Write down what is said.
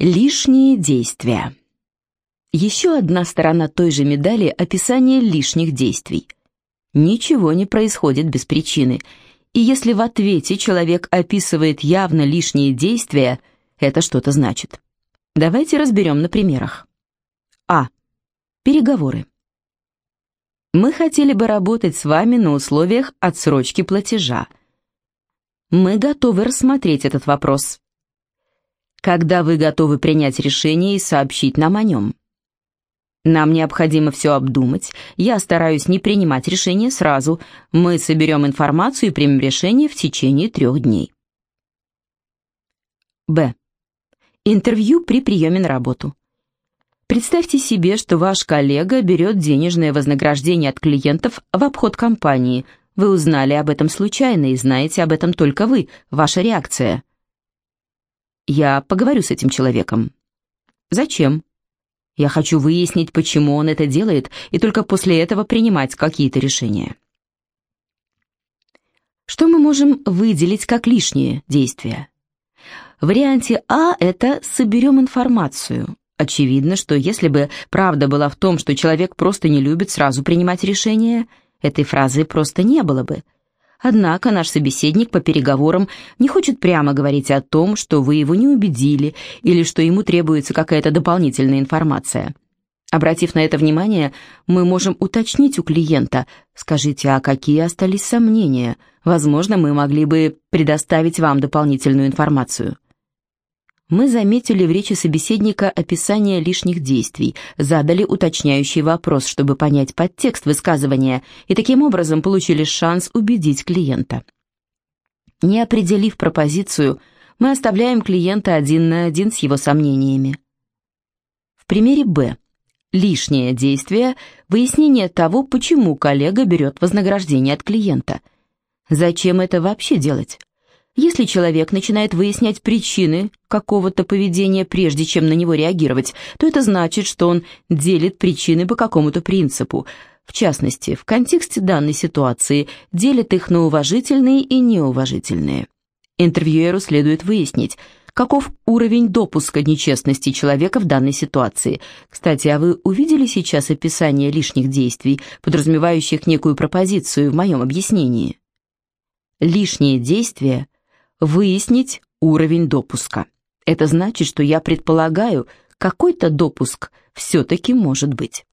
Лишние действия. Еще одна сторона той же медали – описание лишних действий. Ничего не происходит без причины, и если в ответе человек описывает явно лишние действия, это что-то значит. Давайте разберем на примерах. А. Переговоры. Мы хотели бы работать с вами на условиях отсрочки платежа. Мы готовы рассмотреть этот вопрос когда вы готовы принять решение и сообщить нам о нем. Нам необходимо все обдумать. Я стараюсь не принимать решение сразу. Мы соберем информацию и примем решение в течение трех дней. Б. Интервью при приеме на работу. Представьте себе, что ваш коллега берет денежное вознаграждение от клиентов в обход компании. Вы узнали об этом случайно и знаете об этом только вы. Ваша реакция – я поговорю с этим человеком. Зачем? Я хочу выяснить, почему он это делает, и только после этого принимать какие-то решения. Что мы можем выделить как лишние действия? В варианте А это «соберем информацию». Очевидно, что если бы правда была в том, что человек просто не любит сразу принимать решения, этой фразы просто не было бы. Однако наш собеседник по переговорам не хочет прямо говорить о том, что вы его не убедили или что ему требуется какая-то дополнительная информация. Обратив на это внимание, мы можем уточнить у клиента, скажите, а какие остались сомнения? Возможно, мы могли бы предоставить вам дополнительную информацию мы заметили в речи собеседника описание лишних действий, задали уточняющий вопрос, чтобы понять подтекст высказывания, и таким образом получили шанс убедить клиента. Не определив пропозицию, мы оставляем клиента один на один с его сомнениями. В примере «Б» лишнее действие – выяснение того, почему коллега берет вознаграждение от клиента. Зачем это вообще делать? Если человек начинает выяснять причины какого-то поведения, прежде чем на него реагировать, то это значит, что он делит причины по какому-то принципу. В частности, в контексте данной ситуации делит их на уважительные и неуважительные. Интервьюеру следует выяснить, каков уровень допуска нечестности человека в данной ситуации. Кстати, а вы увидели сейчас описание лишних действий, подразумевающих некую пропозицию в моем объяснении? Лишние действия выяснить уровень допуска. Это значит, что я предполагаю, какой-то допуск все-таки может быть.